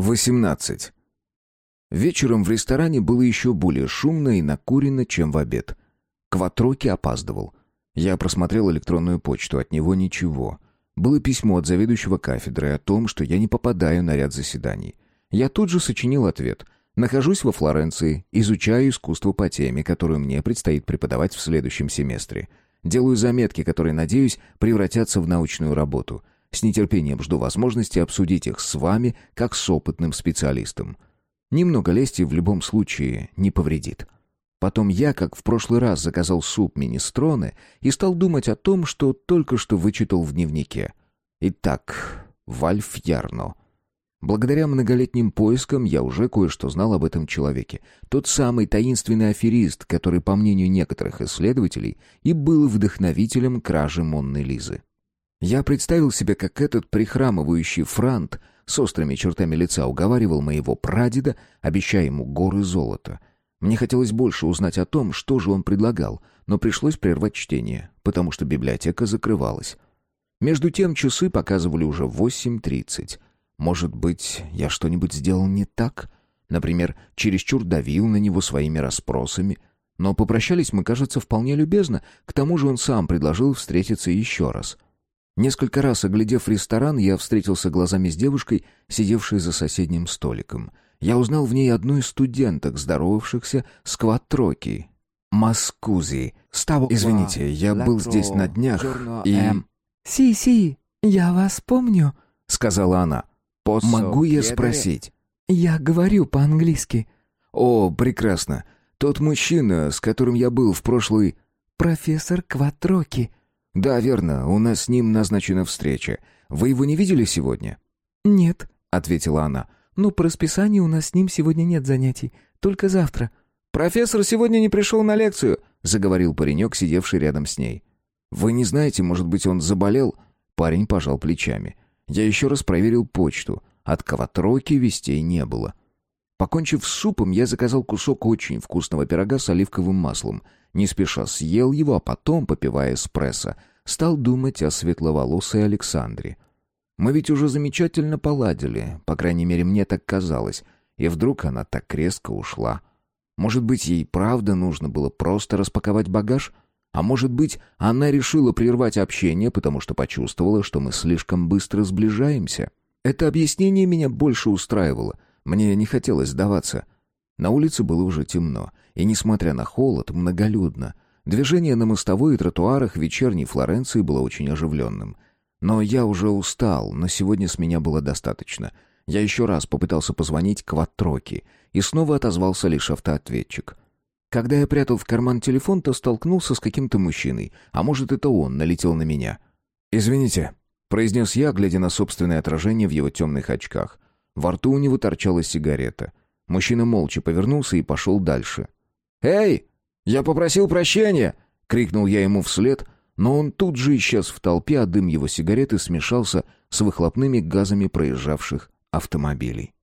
18. Вечером в ресторане было еще более шумно и накурено, чем в обед. Кватроки опаздывал. Я просмотрел электронную почту, от него ничего. Было письмо от заведующего кафедры о том, что я не попадаю на ряд заседаний. Я тут же сочинил ответ. Нахожусь во Флоренции, изучаю искусство по теме, которую мне предстоит преподавать в следующем семестре. Делаю заметки, которые, надеюсь, превратятся в научную работу. С нетерпением жду возможности обсудить их с вами, как с опытным специалистом. Немного лести в любом случае не повредит. Потом я, как в прошлый раз, заказал суп министроны и стал думать о том, что только что вычитал в дневнике. Итак, Вальф Ярно. Благодаря многолетним поискам я уже кое-что знал об этом человеке. Тот самый таинственный аферист, который, по мнению некоторых исследователей, и был вдохновителем кражи Монны Лизы. Я представил себе, как этот прихрамывающий франт с острыми чертами лица уговаривал моего прадеда, обещая ему горы золота. Мне хотелось больше узнать о том, что же он предлагал, но пришлось прервать чтение, потому что библиотека закрывалась. Между тем часы показывали уже 8.30. Может быть, я что-нибудь сделал не так? Например, чересчур давил на него своими расспросами. Но попрощались мы, кажется, вполне любезно. К тому же он сам предложил встретиться еще раз — Несколько раз оглядев ресторан, я встретился глазами с девушкой, сидевшей за соседним столиком. Я узнал в ней одну из студенток, здоровавшихся с Кватроки. Маскузи. Извините, я был здесь на днях и... «Си-си, я вас помню», — сказала она. «Могу я спросить?» «Я говорю по-английски». «О, прекрасно. Тот мужчина, с которым я был в прошлый...» «Профессор Кватроки», «Да, верно, у нас с ним назначена встреча. Вы его не видели сегодня?» «Нет», — ответила она. «Ну, по расписанию у нас с ним сегодня нет занятий, только завтра». «Профессор сегодня не пришел на лекцию», — заговорил паренек, сидевший рядом с ней. «Вы не знаете, может быть, он заболел?» Парень пожал плечами. Я еще раз проверил почту. От Каватроки вестей не было. Покончив с супом, я заказал кусок очень вкусного пирога с оливковым маслом — не спеша съел его, а потом, попивая эспрессо, стал думать о светловолосой Александре. Мы ведь уже замечательно поладили, по крайней мере, мне так казалось, и вдруг она так резко ушла. Может быть, ей правда нужно было просто распаковать багаж? А может быть, она решила прервать общение, потому что почувствовала, что мы слишком быстро сближаемся? Это объяснение меня больше устраивало. Мне не хотелось сдаваться. На улице было уже темно, и, несмотря на холод, многолюдно. Движение на мостовой и тротуарах вечерней Флоренции было очень оживленным. Но я уже устал, на сегодня с меня было достаточно. Я еще раз попытался позвонить Кватроки, и снова отозвался лишь автоответчик. Когда я прятал в карман телефон, то столкнулся с каким-то мужчиной, а может, это он налетел на меня. «Извините», — произнес я, глядя на собственное отражение в его темных очках. Во рту у него торчала сигарета. Мужчина молча повернулся и пошел дальше. «Эй, я попросил прощения!» — крикнул я ему вслед, но он тут же исчез в толпе, а дым его сигареты смешался с выхлопными газами проезжавших автомобилей.